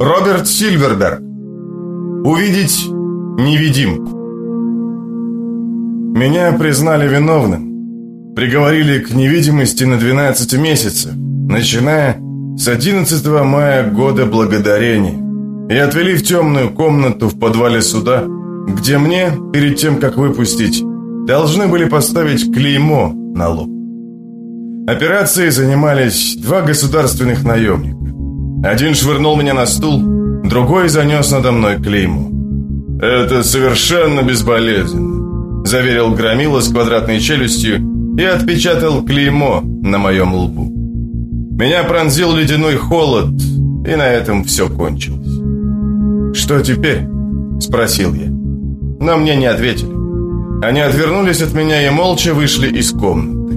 Роберт Сильверберг. Увидеть невидимку. Меня признали виновным. Приговорили к невидимости на 12 месяцев, начиная с 11 мая года благодарения. И отвели в темную комнату в подвале суда, где мне, перед тем, как выпустить, должны были поставить клеймо на лоб. Операцией занимались два государственных наемника. Один швырнул меня на стул, другой занес надо мной клейму. «Это совершенно безболезненно», – заверил Громила с квадратной челюстью и отпечатал клеймо на моем лбу. Меня пронзил ледяной холод, и на этом все кончилось. «Что теперь?» – спросил я. Но мне не ответили. Они отвернулись от меня и молча вышли из комнаты.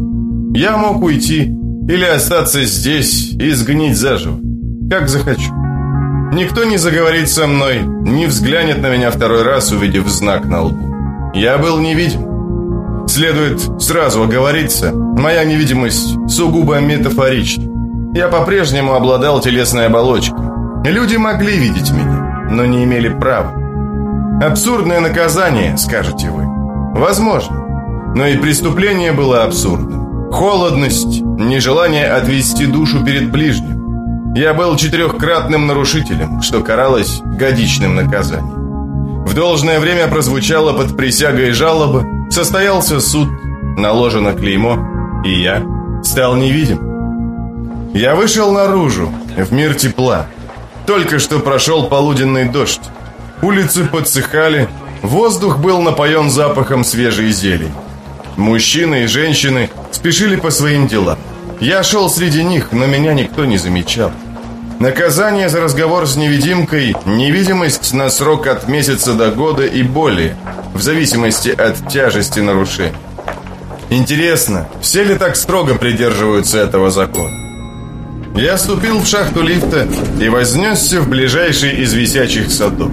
Я мог уйти или остаться здесь и сгнить заживо как захочу. Никто не заговорит со мной, не взглянет на меня второй раз, увидев знак на лбу. Я был невидим. Следует сразу оговориться, моя невидимость сугубо метафорична. Я по-прежнему обладал телесной оболочкой. Люди могли видеть меня, но не имели права. Абсурдное наказание, скажете вы. Возможно. Но и преступление было абсурдным. Холодность, нежелание отвести душу перед ближним. Я был четырехкратным нарушителем, что каралось годичным наказанием. В должное время прозвучало под присягой жалоба, состоялся суд, наложено клеймо, и я стал невидим. Я вышел наружу, в мир тепла. Только что прошел полуденный дождь. Улицы подсыхали, воздух был напоен запахом свежей зелени. Мужчины и женщины спешили по своим делам. Я шел среди них, но меня никто не замечал. Наказание за разговор с невидимкой – невидимость на срок от месяца до года и более, в зависимости от тяжести нарушений. Интересно, все ли так строго придерживаются этого закона? Я ступил в шахту лифта и вознесся в ближайший из висячих садов.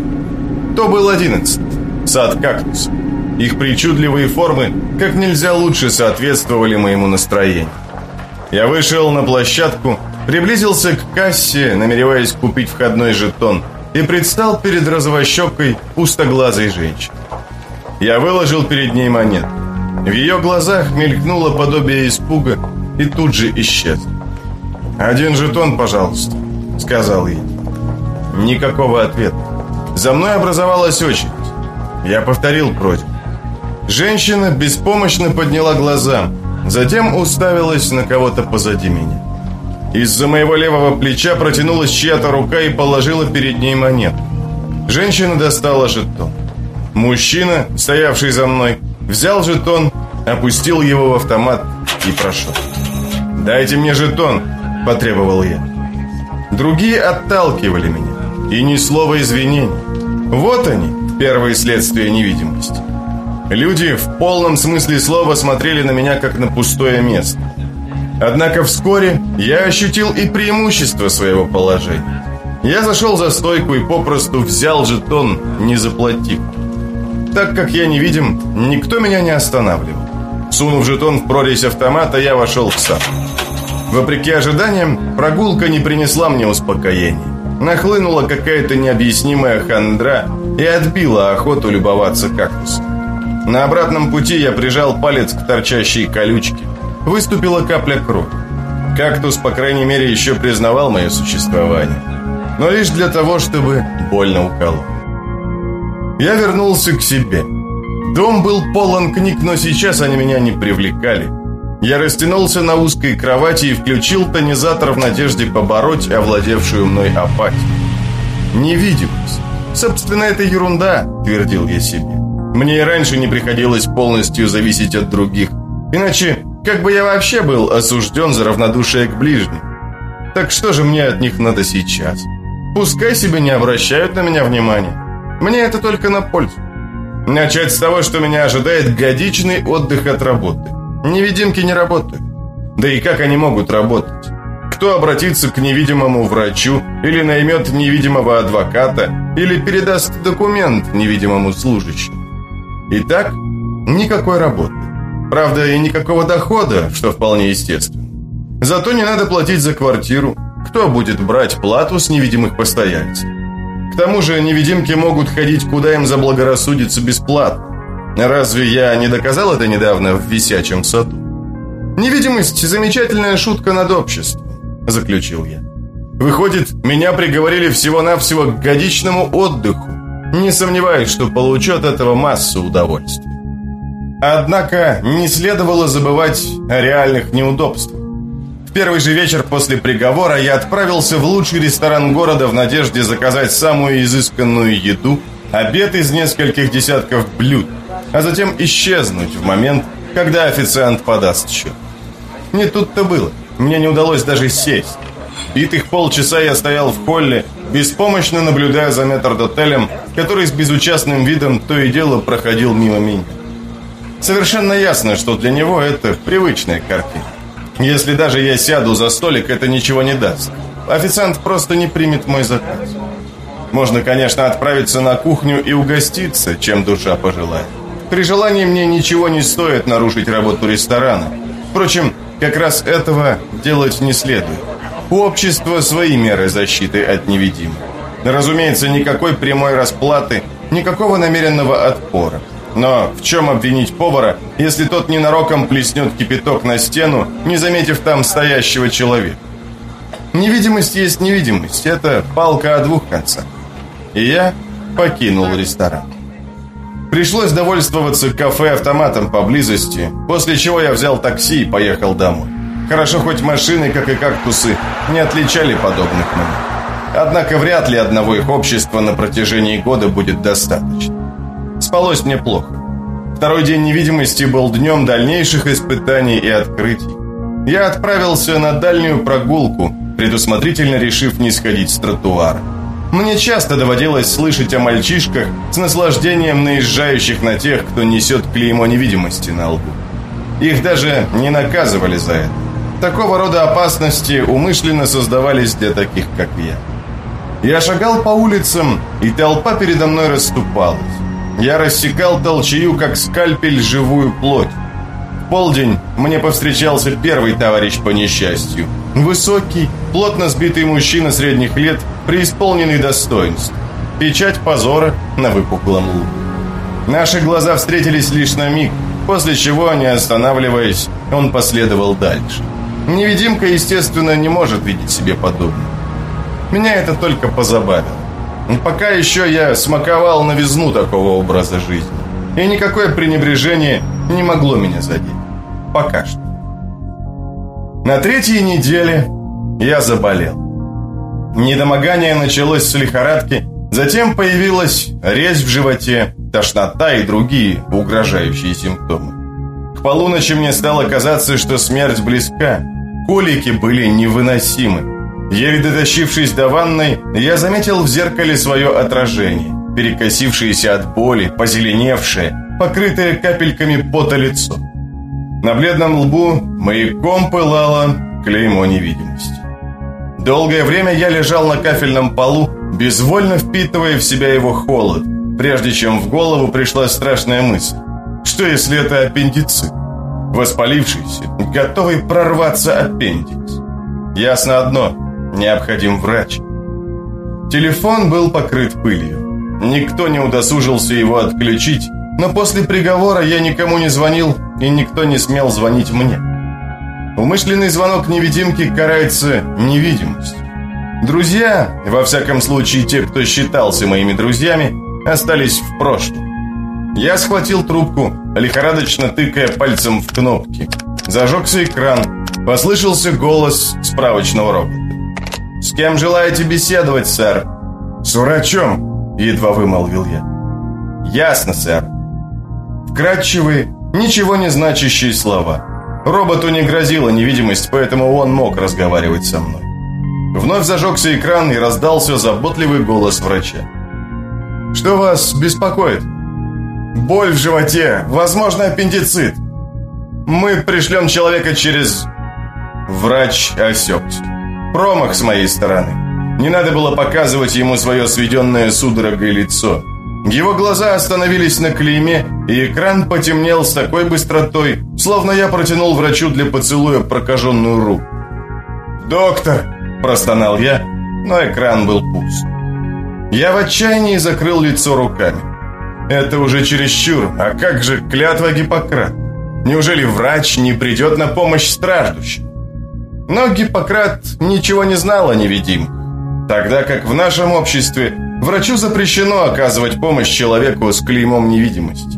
То был одиннадцатый, сад кактус. Их причудливые формы как нельзя лучше соответствовали моему настроению. Я вышел на площадку, приблизился к кассе, намереваясь купить входной жетон, и предстал перед развощекой, пустоглазой женщиной. Я выложил перед ней монет. В ее глазах мелькнуло подобие испуга и тут же исчез. «Один жетон, пожалуйста», — сказал ей. Никакого ответа. За мной образовалась очередь. Я повторил просьбу. Женщина беспомощно подняла глаза, Затем уставилась на кого-то позади меня. Из-за моего левого плеча протянулась чья-то рука и положила перед ней монету. Женщина достала жетон. Мужчина, стоявший за мной, взял жетон, опустил его в автомат и прошел. «Дайте мне жетон», – потребовал я. Другие отталкивали меня, и ни слова извинений. Вот они, первые следствия невидимости. Люди в полном смысле слова смотрели на меня как на пустое место. Однако вскоре я ощутил и преимущество своего положения. Я зашел за стойку и попросту взял жетон, не заплатив. Так как я невидим, никто меня не останавливал. Сунув жетон в прорезь автомата, я вошел в сад. Вопреки ожиданиям, прогулка не принесла мне успокоения. Нахлынула какая-то необъяснимая хандра и отбила охоту любоваться кактусом. На обратном пути я прижал палец к торчащей колючке. Выступила капля крови. Кактус, по крайней мере, еще признавал мое существование. Но лишь для того, чтобы больно уколол. Я вернулся к себе. Дом был полон книг, но сейчас они меня не привлекали. Я растянулся на узкой кровати и включил тонизатор в надежде побороть овладевшую мной апатию. Невидимость. Собственно, это ерунда, твердил я себе. Мне и раньше не приходилось полностью зависеть от других. Иначе, как бы я вообще был осужден за равнодушие к ближним? Так что же мне от них надо сейчас? Пускай себе не обращают на меня внимания. Мне это только на пользу. Начать с того, что меня ожидает годичный отдых от работы. Невидимки не работают. Да и как они могут работать? Кто обратится к невидимому врачу, или наймет невидимого адвоката, или передаст документ невидимому служащему? Итак, никакой работы. Правда, и никакого дохода, что вполне естественно. Зато не надо платить за квартиру. Кто будет брать плату с невидимых постояльцев? К тому же невидимки могут ходить куда им заблагорассудится бесплатно. Разве я не доказал это недавно в висячем саду? Невидимость – замечательная шутка над обществом, заключил я. Выходит, меня приговорили всего-навсего к годичному отдыху. Не сомневаюсь, что получу от этого массу удовольствия. Однако не следовало забывать о реальных неудобствах. В первый же вечер после приговора я отправился в лучший ресторан города в надежде заказать самую изысканную еду, обед из нескольких десятков блюд, а затем исчезнуть в момент, когда официант подаст счет. Не тут-то было. Мне не удалось даже сесть. Битых полчаса я стоял в холле, беспомощно наблюдая за метрдотелем, который с безучастным видом то и дело проходил мимо меня. Совершенно ясно, что для него это привычная картина. Если даже я сяду за столик, это ничего не даст. Официант просто не примет мой заказ. Можно, конечно, отправиться на кухню и угоститься, чем душа пожелает. При желании мне ничего не стоит нарушить работу ресторана. Впрочем, как раз этого делать не следует. У общества свои меры защиты от невидимых. Разумеется, никакой прямой расплаты, никакого намеренного отпора. Но в чем обвинить повара, если тот ненароком плеснет кипяток на стену, не заметив там стоящего человека? Невидимость есть невидимость, это палка о двух концах. И я покинул ресторан. Пришлось довольствоваться кафе-автоматом поблизости, после чего я взял такси и поехал домой. Хорошо, хоть машины, как и кактусы, не отличали подобных мне. Однако вряд ли одного их общества на протяжении года будет достаточно. Спалось мне плохо. Второй день невидимости был днем дальнейших испытаний и открытий. Я отправился на дальнюю прогулку, предусмотрительно решив не сходить с тротуара. Мне часто доводилось слышать о мальчишках с наслаждением наезжающих на тех, кто несет клеймо невидимости на лбу. Их даже не наказывали за это. Такого рода опасности умышленно создавались для таких, как я. Я шагал по улицам, и толпа передо мной расступалась. Я рассекал толчею, как скальпель, живую плоть. В полдень мне повстречался первый товарищ по несчастью. Высокий, плотно сбитый мужчина средних лет, преисполненный достоинств. Печать позора на выпуклом лбу. Наши глаза встретились лишь на миг, после чего, не останавливаясь, он последовал дальше. Невидимка, естественно, не может видеть себе подобное. Меня это только позабавило. Пока еще я смаковал новизну такого образа жизни. И никакое пренебрежение не могло меня задеть. Пока что. На третьей неделе я заболел. Недомогание началось с лихорадки, затем появилась резь в животе, тошнота и другие угрожающие симптомы. К полуночи мне стало казаться, что смерть близка. Колики были невыносимы. Еле дотащившись до ванной, я заметил в зеркале свое отражение, перекосившееся от боли, позеленевшее, покрытое капельками пота лицо. На бледном лбу маяком пылало клеймо невидимости. Долгое время я лежал на кафельном полу, безвольно впитывая в себя его холод, прежде чем в голову пришла страшная мысль. Что если это аппендицит? Воспалившийся, готовый прорваться аппендикс. Ясно одно – Необходим врач. Телефон был покрыт пылью. Никто не удосужился его отключить, но после приговора я никому не звонил, и никто не смел звонить мне. Умышленный звонок невидимки карается невидимостью. Друзья, во всяком случае те, кто считался моими друзьями, остались в прошлом. Я схватил трубку, лихорадочно тыкая пальцем в кнопки. Зажегся экран, послышался голос справочного робота. «С кем желаете беседовать, сэр?» «С врачом», — едва вымолвил я. «Ясно, сэр». Вкратчивые, ничего не значащие слова. Роботу не грозила невидимость, поэтому он мог разговаривать со мной. Вновь зажегся экран и раздался заботливый голос врача. «Что вас беспокоит?» «Боль в животе, возможно, аппендицит. Мы пришлем человека через...» Врач осекся. Промах с моей стороны. Не надо было показывать ему свое сведенное судорогой лицо. Его глаза остановились на клейме, и экран потемнел с такой быстротой, словно я протянул врачу для поцелуя прокаженную руку. «Доктор!» – простонал я, но экран был пуст. Я в отчаянии закрыл лицо руками. Это уже чересчур, а как же клятва Гиппократ? Неужели врач не придет на помощь страждущим? Но Гиппократ ничего не знал о невидимках, тогда как в нашем обществе врачу запрещено оказывать помощь человеку с клеймом невидимости.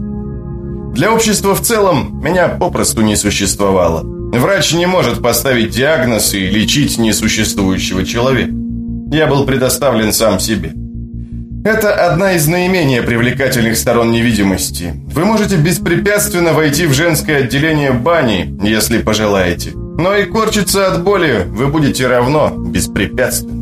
Для общества в целом меня попросту не существовало. Врач не может поставить диагноз и лечить несуществующего человека. Я был предоставлен сам себе. Это одна из наименее привлекательных сторон невидимости. Вы можете беспрепятственно войти в женское отделение бани, если пожелаете. Но и корчиться от боли вы будете равно беспрепятственно.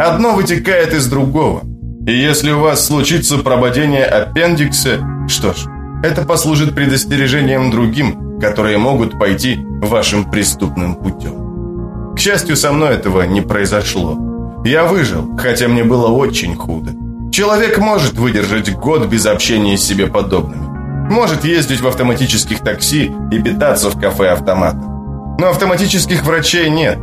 Одно вытекает из другого. И если у вас случится прободение аппендикса, что ж, это послужит предостережением другим, которые могут пойти вашим преступным путем. К счастью, со мной этого не произошло. Я выжил, хотя мне было очень худо. Человек может выдержать год без общения с себе подобными. Может ездить в автоматических такси и питаться в кафе-автоматах. Но автоматических врачей нет.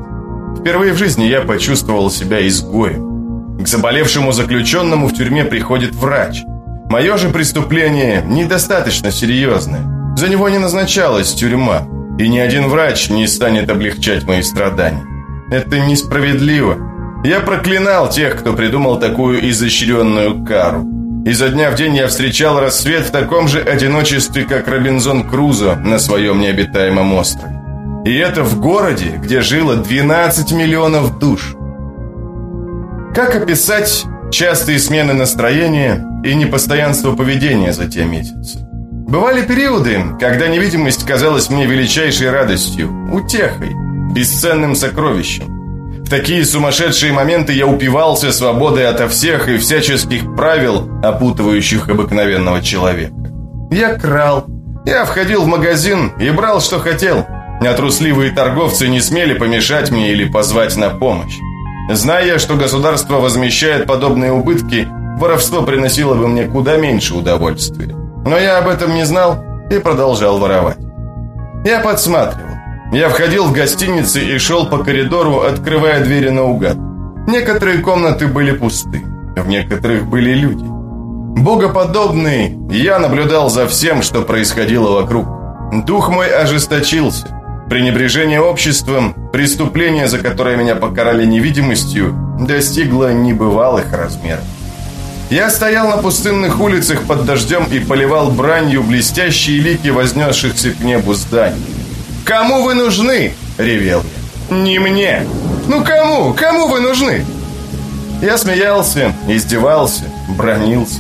Впервые в жизни я почувствовал себя изгоем. К заболевшему заключенному в тюрьме приходит врач. Мое же преступление недостаточно серьезное. За него не назначалась тюрьма, и ни один врач не станет облегчать мои страдания. Это несправедливо. Я проклинал тех, кто придумал такую изощренную кару. Изо дня в день я встречал рассвет в таком же одиночестве, как Робинзон Крузо на своем необитаемом острове. И это в городе, где жило 12 миллионов душ. Как описать частые смены настроения и непостоянство поведения за те месяцы? Бывали периоды, когда невидимость казалась мне величайшей радостью, утехой, бесценным сокровищем. В такие сумасшедшие моменты я упивался свободой ото всех и всяческих правил, опутывающих обыкновенного человека. Я крал. Я входил в магазин и брал, что хотел. А трусливые торговцы не смели помешать мне или позвать на помощь. Зная, что государство возмещает подобные убытки, воровство приносило бы мне куда меньше удовольствия. Но я об этом не знал и продолжал воровать. Я подсматривал. Я входил в гостиницы и шел по коридору, открывая двери наугад. Некоторые комнаты были пусты, в некоторых были люди. Богоподобный, я наблюдал за всем, что происходило вокруг. Дух мой ожесточился. Пренебрежение обществом, преступление, за которое меня покарали невидимостью, достигло небывалых размеров. Я стоял на пустынных улицах под дождем и поливал бранью блестящие лики вознесшихся к небу зданий. «Кому вы нужны?» – ревел я. «Не мне! Ну кому? Кому вы нужны?» Я смеялся, издевался, бронился.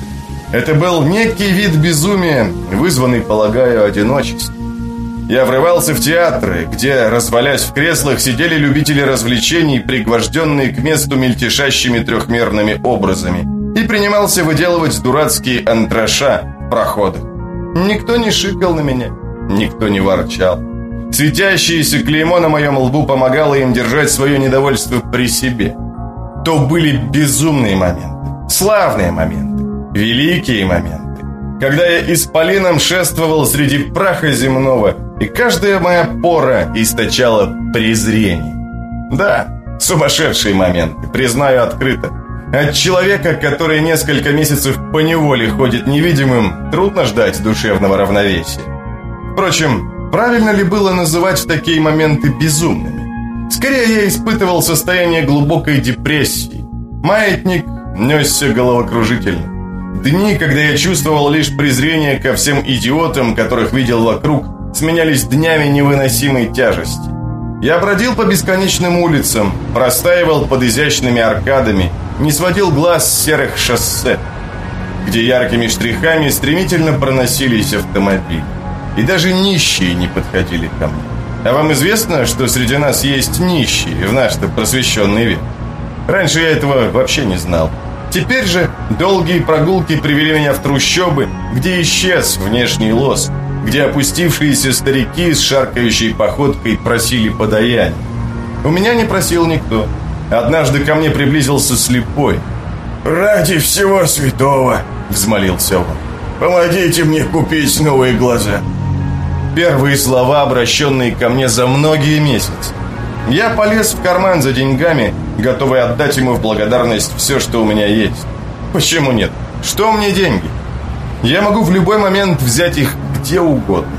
Это был некий вид безумия, вызванный, полагаю, одиночеством. Я врывался в театры, где, развалясь в креслах, сидели любители развлечений, пригвожденные к месту мельтешащими трехмерными образами, и принимался выделывать дурацкие антраша в проходах. Никто не шикал на меня, никто не ворчал. Светящееся клеймо на моем лбу помогало им держать свое недовольство при себе. То были безумные моменты, славные моменты, великие моменты, когда я исполином шествовал среди праха земного, и каждая моя пора источала презрение. Да, сумасшедшие моменты, признаю открыто. От человека, который несколько месяцев по неволе ходит невидимым, трудно ждать душевного равновесия. Впрочем, Правильно ли было называть такие моменты безумными? Скорее, я испытывал состояние глубокой депрессии. Маятник несся головокружительно. Дни, когда я чувствовал лишь презрение ко всем идиотам, которых видел вокруг, сменялись днями невыносимой тяжести. Я бродил по бесконечным улицам, простаивал под изящными аркадами, не сводил глаз с серых шоссе, где яркими штрихами стремительно проносились автомобили. И даже нищие не подходили ко мне. А вам известно, что среди нас есть нищие в наш-то просвещенный век? Раньше я этого вообще не знал. Теперь же долгие прогулки привели меня в трущобы, где исчез внешний лоск, где опустившиеся старики с шаркающей походкой просили подаяния. У меня не просил никто. Однажды ко мне приблизился слепой. «Ради всего святого!» – взмолился он. «Помогите мне купить новые глаза!» Первые слова, обращенные ко мне за многие месяцы. Я полез в карман за деньгами, готовый отдать ему в благодарность все, что у меня есть. Почему нет? Что мне деньги? Я могу в любой момент взять их где угодно.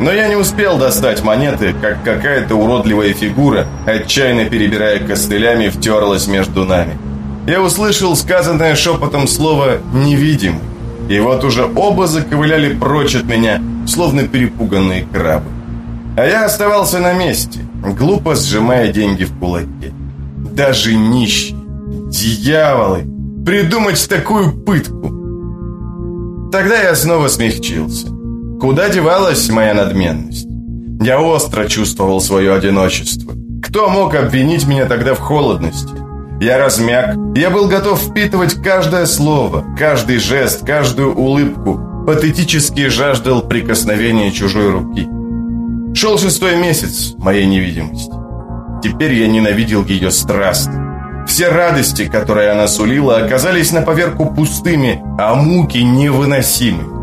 Но я не успел достать монеты, как какая-то уродливая фигура, отчаянно перебирая костылями, втерлась между нами. Я услышал сказанное шепотом слово «невидим». И вот уже оба заковыляли прочь от меня, словно перепуганные крабы. А я оставался на месте, глупо сжимая деньги в кулаке. Даже нищий. Дьяволы! Придумать такую пытку! Тогда я снова смягчился. Куда девалась моя надменность? Я остро чувствовал свое одиночество. Кто мог обвинить меня тогда в холодности? Я размяк, я был готов впитывать каждое слово, каждый жест, каждую улыбку, патетически жаждал прикосновения чужой руки. Шел шестой месяц моей невидимости. Теперь я ненавидел ее страстно. Все радости, которые она сулила, оказались на поверку пустыми, а муки невыносимы.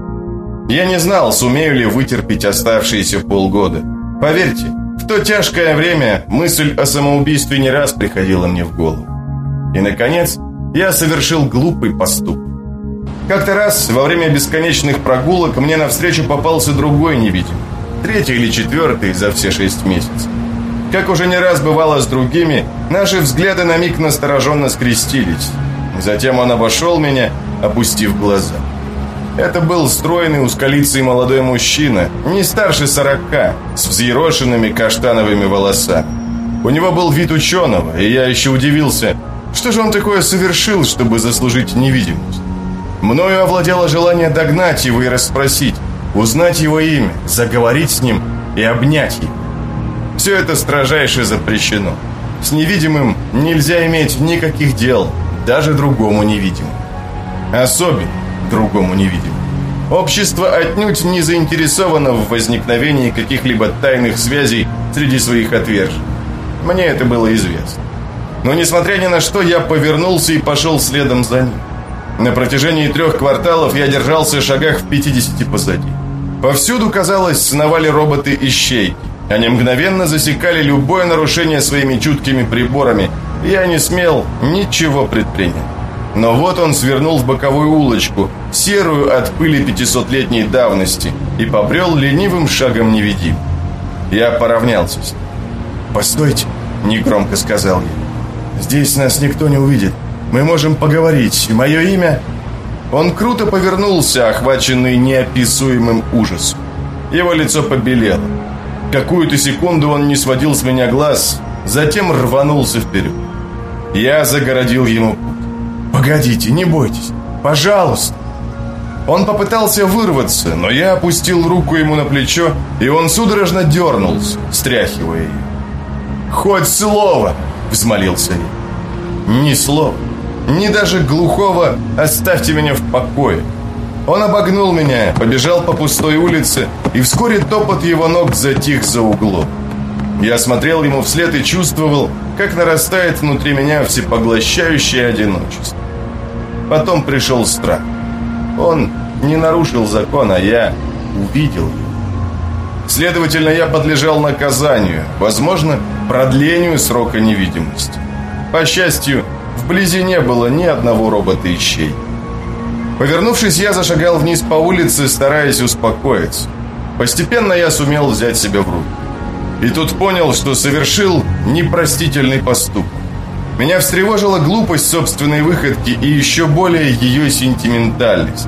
Я не знал, сумею ли вытерпеть оставшиеся полгода. Поверьте, в то тяжкое время мысль о самоубийстве не раз приходила мне в голову. И, наконец, я совершил глупый поступок. Как-то раз во время бесконечных прогулок мне навстречу попался другой невидимый. Третий или четвертый за все шесть месяцев. Как уже не раз бывало с другими, наши взгляды на миг настороженно скрестились. Затем он обошел меня, опустив глаза. Это был стройный узколицый молодой мужчина, не старше сорока, с взъерошенными каштановыми волосами. У него был вид ученого, и я еще удивился, что же он такое совершил, чтобы заслужить невидимость. Мною овладело желание догнать его и расспросить, узнать его имя, заговорить с ним и обнять его. Все это строжайше запрещено. С невидимым нельзя иметь никаких дел, даже другому невидимому. Особенно другому невидимому. Общество отнюдь не заинтересовано в возникновении каких-либо тайных связей среди своих отверженных. Мне это было известно. Но несмотря ни на что, я повернулся и пошел следом за ним. На протяжении трех кварталов я держался в шагах в 50 позади. Повсюду, казалось, сновали роботы-ищейки. Они мгновенно засекали любое нарушение своими чуткими приборами, и я не смел ничего предпринять. Но вот он свернул в боковую улочку, серую от пыли пятисотлетней давности, и побрел ленивым шагом невидим. Я поравнялся с ним. «Постойте», — негромко сказал я. «Здесь нас никто не увидит. Мы можем поговорить. Мое имя...» Он круто повернулся, охваченный неописуемым ужасом. Его лицо побелело. Какую-то секунду он не сводил с меня глаз, затем рванулся вперед. Я загородил ему путь. «Погодите, не бойтесь, пожалуйста!» Он попытался вырваться, но я опустил руку ему на плечо, и он судорожно дернулся, стряхивая ее. «Хоть слово!» – взмолился я. «Ни слова, ни даже глухого «оставьте меня в покое!» Он обогнул меня, побежал по пустой улице, и вскоре топот его ног затих за углом. Я смотрел ему вслед и чувствовал, как нарастает внутри меня всепоглощающее одиночество. Потом пришел страх. Он не нарушил закон, а я увидел его. Следовательно, я подлежал наказанию, возможно, продлению срока невидимости. По счастью, вблизи не было ни одного робота-ищей. Повернувшись, я зашагал вниз по улице, стараясь успокоиться. Постепенно я сумел взять себя в руки. И тут понял, что совершил непростительный поступок. Меня встревожила глупость собственной выходки и еще более ее сентиментальность.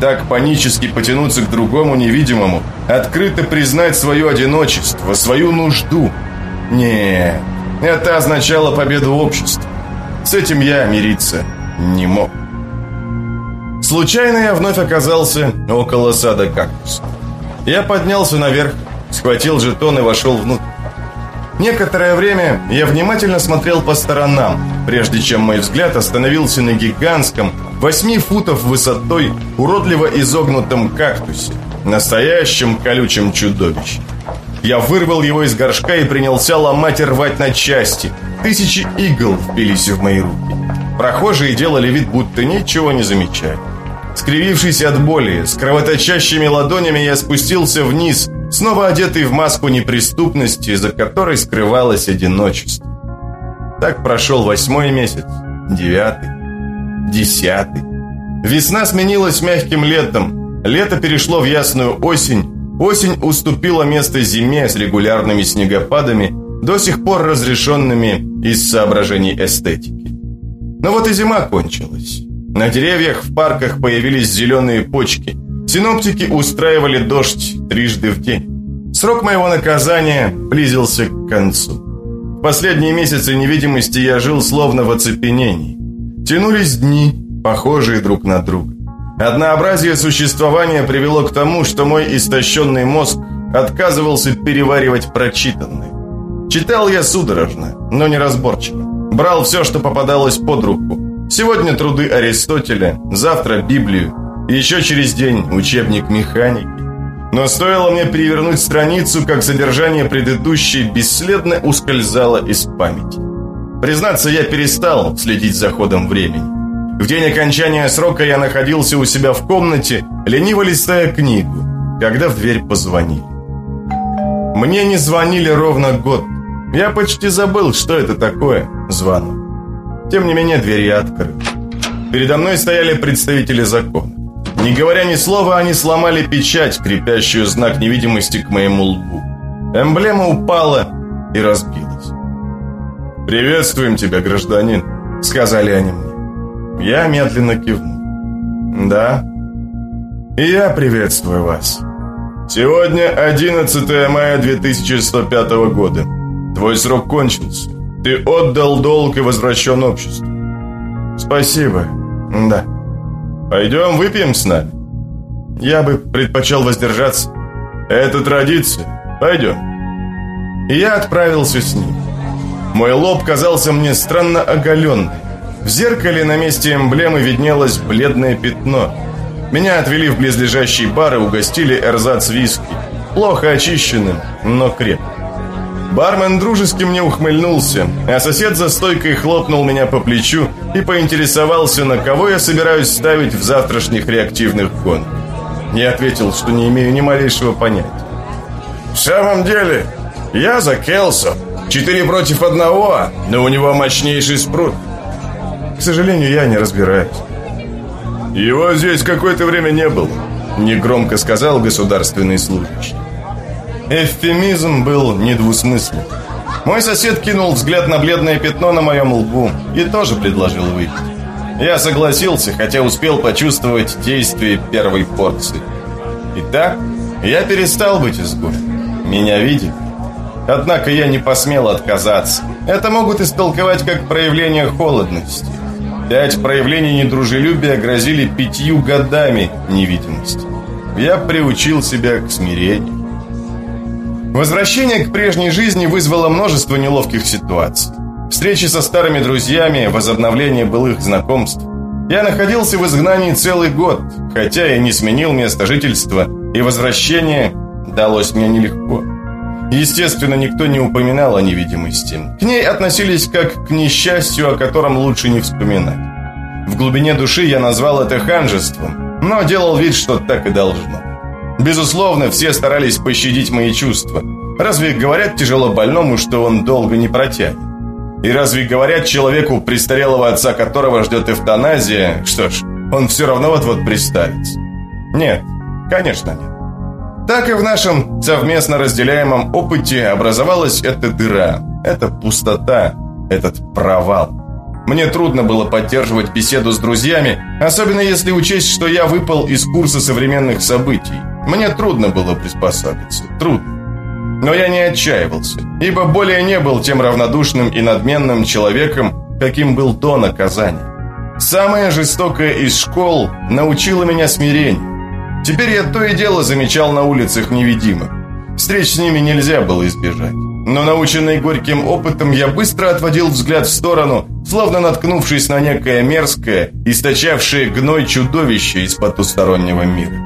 Так панически потянуться к другому невидимому, открыто признать свое одиночество, свою нужду. Нет, это означало победу общества. С этим я мириться не мог. Случайно я вновь оказался около сада кактуса. Я поднялся наверх, схватил жетон и вошел внутрь. Некоторое время я внимательно смотрел по сторонам, прежде чем мой взгляд остановился на гигантском, восьми футов высотой, уродливо изогнутом кактусе, настоящем колючем чудовище. Я вырвал его из горшка и принялся ломать и рвать на части. Тысячи игл впились в мои руки. Прохожие делали вид, будто ничего не замечают. Скривившись от боли, с кровоточащими ладонями я спустился вниз, снова одетый в маску неприступности, за которой скрывалось одиночество. Так прошел восьмой месяц, девятый, десятый. Весна сменилась мягким летом, лето перешло в ясную осень, осень уступила место зиме с регулярными снегопадами, до сих пор разрешенными из соображений эстетики. Но вот и зима кончилась. На деревьях в парках появились зеленые почки. Синоптики устраивали дождь трижды в день. Срок моего наказания близился к концу. В последние месяцы невидимости я жил словно в оцепенении. Тянулись дни, похожие друг на друга. Однообразие существования привело к тому, что мой истощенный мозг отказывался переваривать прочитанное. Читал я судорожно, но неразборчиво. Брал все, что попадалось под руку. Сегодня труды Аристотеля, завтра Библию, еще через день учебник механики. Но стоило мне перевернуть страницу, как содержание предыдущей бесследно ускользало из памяти. Признаться, я перестал следить за ходом времени. В день окончания срока я находился у себя в комнате, лениво листая книгу, когда в дверь позвонили. Мне не звонили ровно год. Я почти забыл, что это такое звонок. Тем не менее, дверь я открыл. Передо мной стояли представители закона. Не говоря ни слова, они сломали печать, крепящую знак невидимости к моему лбу. Эмблема упала и разбилась. «Приветствуем тебя, гражданин», — сказали они мне. Я медленно кивнул. «Да, и я приветствую вас. Сегодня 11 мая 2105 года. Твой срок кончился. Ты отдал долг и возвращен обществу. Спасибо. Да. Пойдем выпьем с нами. Я бы предпочел воздержаться. Это традиция. Пойдем. И я отправился с ним. Мой лоб казался мне странно оголенным. В зеркале на месте эмблемы виднелось бледное пятно. Меня отвели в близлежащий бар и угостили эрзац виски. Плохо очищенным, но крепким. Бармен дружески мне ухмыльнулся, а сосед за стойкой хлопнул меня по плечу и поинтересовался, на кого я собираюсь ставить в завтрашних реактивных гонках. Я ответил, что не имею ни малейшего понятия. «В самом деле, я за Келсо. Четыре против одного, но у него мощнейший спрут». «К сожалению, я не разбираюсь». «Его здесь какое-то время не было», — негромко сказал государственный служащий. Эвфемизм был недвусмыслен. Мой сосед кинул взгляд на бледное пятно на моем лбу и тоже предложил выпить. Я согласился, хотя успел почувствовать действие первой порции. Итак, я перестал быть изгоем. Меня видели. Однако я не посмел отказаться. Это могут истолковать как проявление холодности. Пять проявлений недружелюбия грозили пятью годами невидимости. Я приучил себя к смирению. Возвращение к прежней жизни вызвало множество неловких ситуаций. Встречи со старыми друзьями, возобновление былых знакомств. Я находился в изгнании целый год, хотя и не сменил место жительства, и возвращение далось мне нелегко. Естественно, никто не упоминал о невидимости. К ней относились как к несчастью, о котором лучше не вспоминать. В глубине души я назвал это ханжеством, но делал вид, что так и должно. Безусловно, все старались пощадить мои чувства. Разве говорят тяжело больному, что он долго не протянет? И разве говорят человеку, престарелого отца которого ждет эвтаназия, что ж, он все равно вот-вот приставится? Нет, конечно нет. Так и в нашем совместно разделяемом опыте образовалась эта дыра, эта пустота, этот провал. Мне трудно было поддерживать беседу с друзьями, особенно если учесть, что я выпал из курса современных событий. Мне трудно было приспособиться, трудно. Но я не отчаивался, ибо более не был тем равнодушным и надменным человеком, каким был до наказания. Самая жестокая из школ научила меня смирению. Теперь я то и дело замечал на улицах невидимых. Встреч с ними нельзя было избежать. Но наученный горьким опытом, я быстро отводил взгляд в сторону, словно наткнувшись на некое мерзкое, источавшее гной чудовище из потустороннего мира.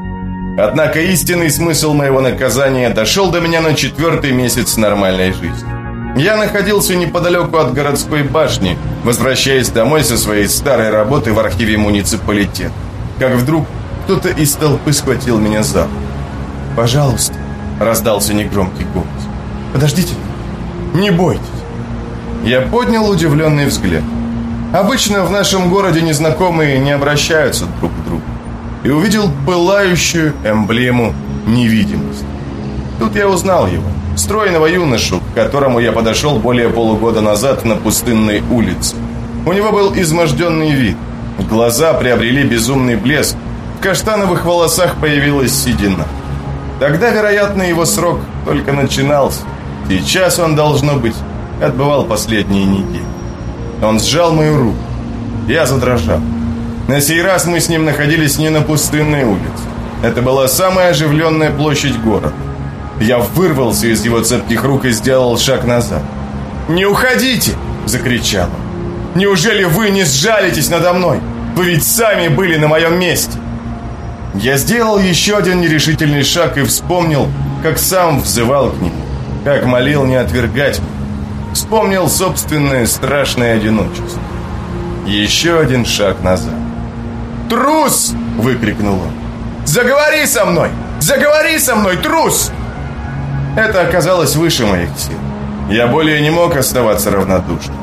Однако истинный смысл моего наказания дошел до меня на четвертый месяц нормальной жизни. Я находился неподалеку от городской башни, возвращаясь домой со своей старой работы в архиве муниципалитета. Как вдруг кто-то из толпы схватил меня за руку. «Пожалуйста», — раздался негромкий голос. «Подождите, не бойтесь». Я поднял удивленный взгляд. Обычно в нашем городе незнакомые не обращаются друг к другу. И увидел пылающую эмблему невидимость. Тут я узнал его, стройного юношу, к которому я подошел более полугода назад на пустынной улице. У него был изможденный вид. Глаза приобрели безумный блеск, в каштановых волосах появилась седина. Тогда, вероятно, его срок только начинался. Сейчас он, должно быть, отбывал последние недели. Он сжал мою руку. Я задрожал. На сей раз мы с ним находились не на пустынной улице. Это была самая оживленная площадь города. Я вырвался из его цепких рук и сделал шаг назад. «Не уходите!» – закричал он. «Неужели вы не сжалитесь надо мной? Вы ведь сами были на моем месте!» Я сделал еще один нерешительный шаг и вспомнил, как сам взывал к нему, как молил не отвергать. Вспомнил собственное страшное одиночество. Еще один шаг назад. «Трус!» – выкрикнул он. «Заговори со мной! Заговори со мной, трус!» Это оказалось выше моих сил. Я более не мог оставаться равнодушным.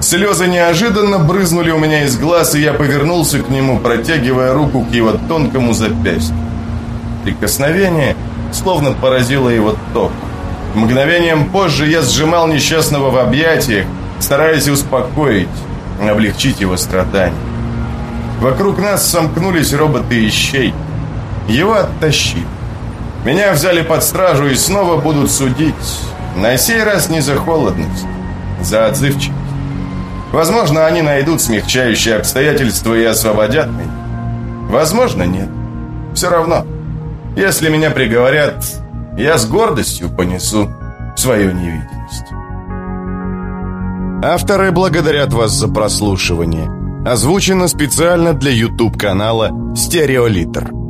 Слезы неожиданно брызнули у меня из глаз, и я повернулся к нему, протягивая руку к его тонкому запястью. Прикосновение словно поразило его ток. Мгновением позже я сжимал несчастного в объятиях, стараясь успокоить, облегчить его страдания. Вокруг нас сомкнулись роботы ищей. Его оттащили. Меня взяли под стражу и снова будут судить. На сей раз не за холодность, за отзывчивость. Возможно, они найдут смягчающие обстоятельства и освободят меня. Возможно, нет. Все равно. Если меня приговорят, я с гордостью понесу свою невидимость. Авторы благодарят вас за прослушивание. Озвучено специально для YouTube-канала «Стереолитр».